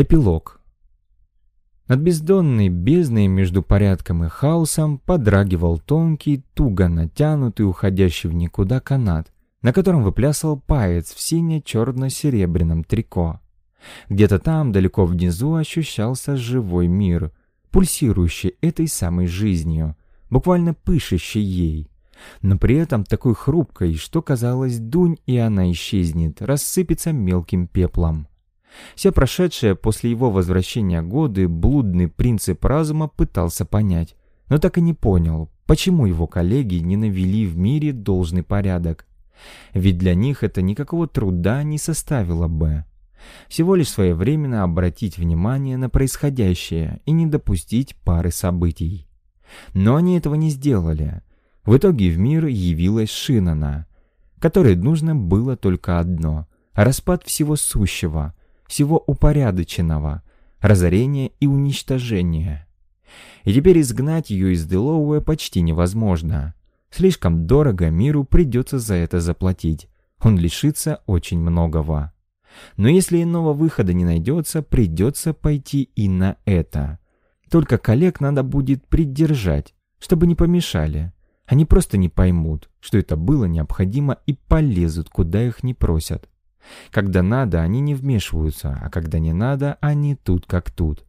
Эпилог. Над бездонной бездной между порядком и хаосом подрагивал тонкий, туго натянутый, уходящий в никуда канат, на котором выплясывал паец в сине-черно-серебряном трико. Где-то там, далеко внизу, ощущался живой мир, пульсирующий этой самой жизнью, буквально пышащий ей, но при этом такой хрупкой, что казалось, дунь, и она исчезнет, рассыпется мелким пеплом. Все прошедшие после его возвращения годы блудный принцип разума пытался понять, но так и не понял, почему его коллеги не навели в мире должный порядок. Ведь для них это никакого труда не составило бы. Всего лишь своевременно обратить внимание на происходящее и не допустить пары событий. Но они этого не сделали. В итоге в мир явилась Шинана, которой нужно было только одно – распад всего сущего – всего упорядоченного, разорения и уничтожения. И теперь изгнать ее из Делоуэ почти невозможно. Слишком дорого миру придется за это заплатить. Он лишится очень многого. Но если иного выхода не найдется, придется пойти и на это. Только коллег надо будет придержать, чтобы не помешали. Они просто не поймут, что это было необходимо и полезут, куда их не просят. Когда надо, они не вмешиваются, а когда не надо, они тут как тут.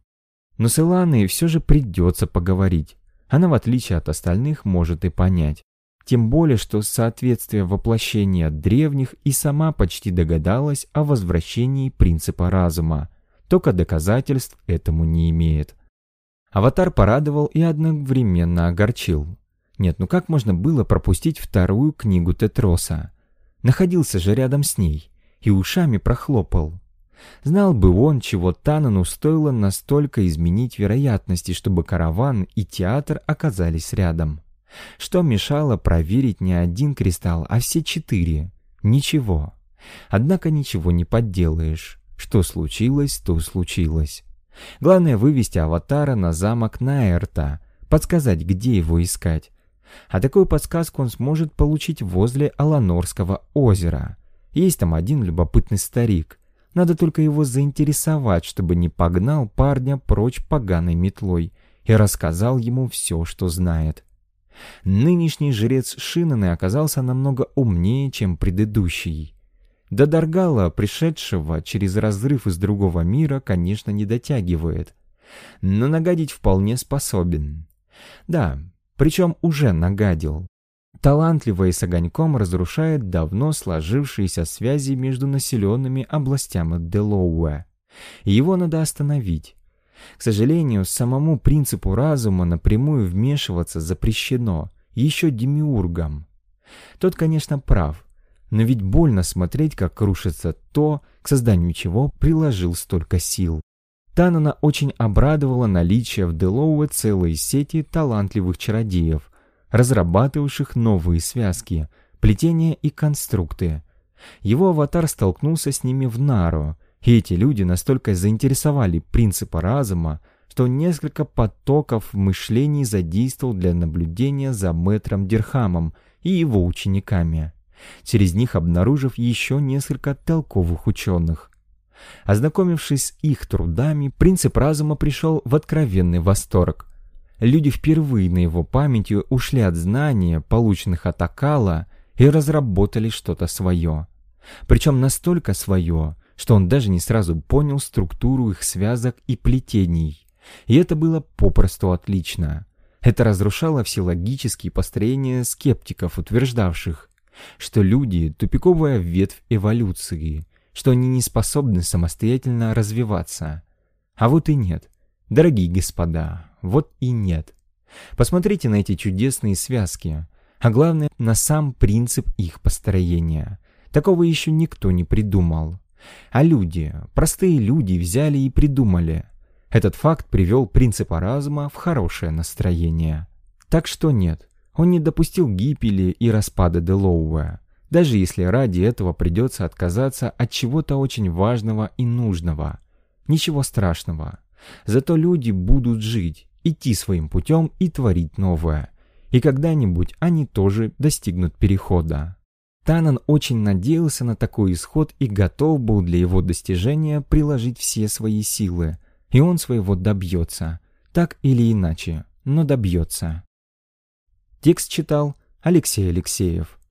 Но с Иланой все же придется поговорить. Она, в отличие от остальных, может и понять. Тем более, что соответствие воплощения древних и сама почти догадалась о возвращении принципа разума. Только доказательств этому не имеет. Аватар порадовал и одновременно огорчил. Нет, ну как можно было пропустить вторую книгу Тетроса? Находился же рядом с ней и ушами прохлопал. Знал бы он, чего Танану стоило настолько изменить вероятности, чтобы караван и театр оказались рядом. Что мешало проверить не один кристалл, а все четыре? Ничего. Однако ничего не подделаешь. Что случилось, то случилось. Главное вывести аватара на замок Наэрта, подсказать, где его искать. А такую подсказку он сможет получить возле Аланорского озера. Есть там один любопытный старик. Надо только его заинтересовать, чтобы не погнал парня прочь поганой метлой и рассказал ему все, что знает. Нынешний жрец Шинаны оказался намного умнее, чем предыдущий. До Даргала, пришедшего через разрыв из другого мира, конечно, не дотягивает. Но нагадить вполне способен. Да, причем уже нагадил талантливо и с огоньком разрушает давно сложившиеся связи между населенными областями Делоуэ. Его надо остановить. К сожалению, самому принципу разума напрямую вмешиваться запрещено, еще демиургом. Тот, конечно, прав, но ведь больно смотреть, как рушится то, к созданию чего приложил столько сил. Танана очень обрадовала наличие в Делоуэ целой сети талантливых чародеев, разрабатывавших новые связки, плетения и конструкты. Его аватар столкнулся с ними в Нару, и эти люди настолько заинтересовали принципа разума, что несколько потоков мышлений задействовал для наблюдения за мэтром Дирхамом и его учениками, через них обнаружив еще несколько толковых ученых. Ознакомившись с их трудами, принцип разума пришел в откровенный восторг люди впервые на его памяти ушли от знания, полученных от Акала, и разработали что-то свое. Причем настолько свое, что он даже не сразу понял структуру их связок и плетений. И это было попросту отлично. Это разрушало все логические построения скептиков, утверждавших, что люди – тупиковая ветвь эволюции, что они не способны самостоятельно развиваться. А вот и нет. Дорогие господа, вот и нет. Посмотрите на эти чудесные связки, а главное, на сам принцип их построения. Такого еще никто не придумал. А люди, простые люди взяли и придумали. Этот факт привел принципа разума в хорошее настроение. Так что нет, он не допустил гибели и распада Делоуэ, даже если ради этого придется отказаться от чего-то очень важного и нужного. Ничего страшного. Зато люди будут жить, идти своим путем и творить новое. И когда-нибудь они тоже достигнут перехода. Танан очень надеялся на такой исход и готов был для его достижения приложить все свои силы, и он своего добьется, так или иначе, но добьется. Текст читал Алексей Алексеев.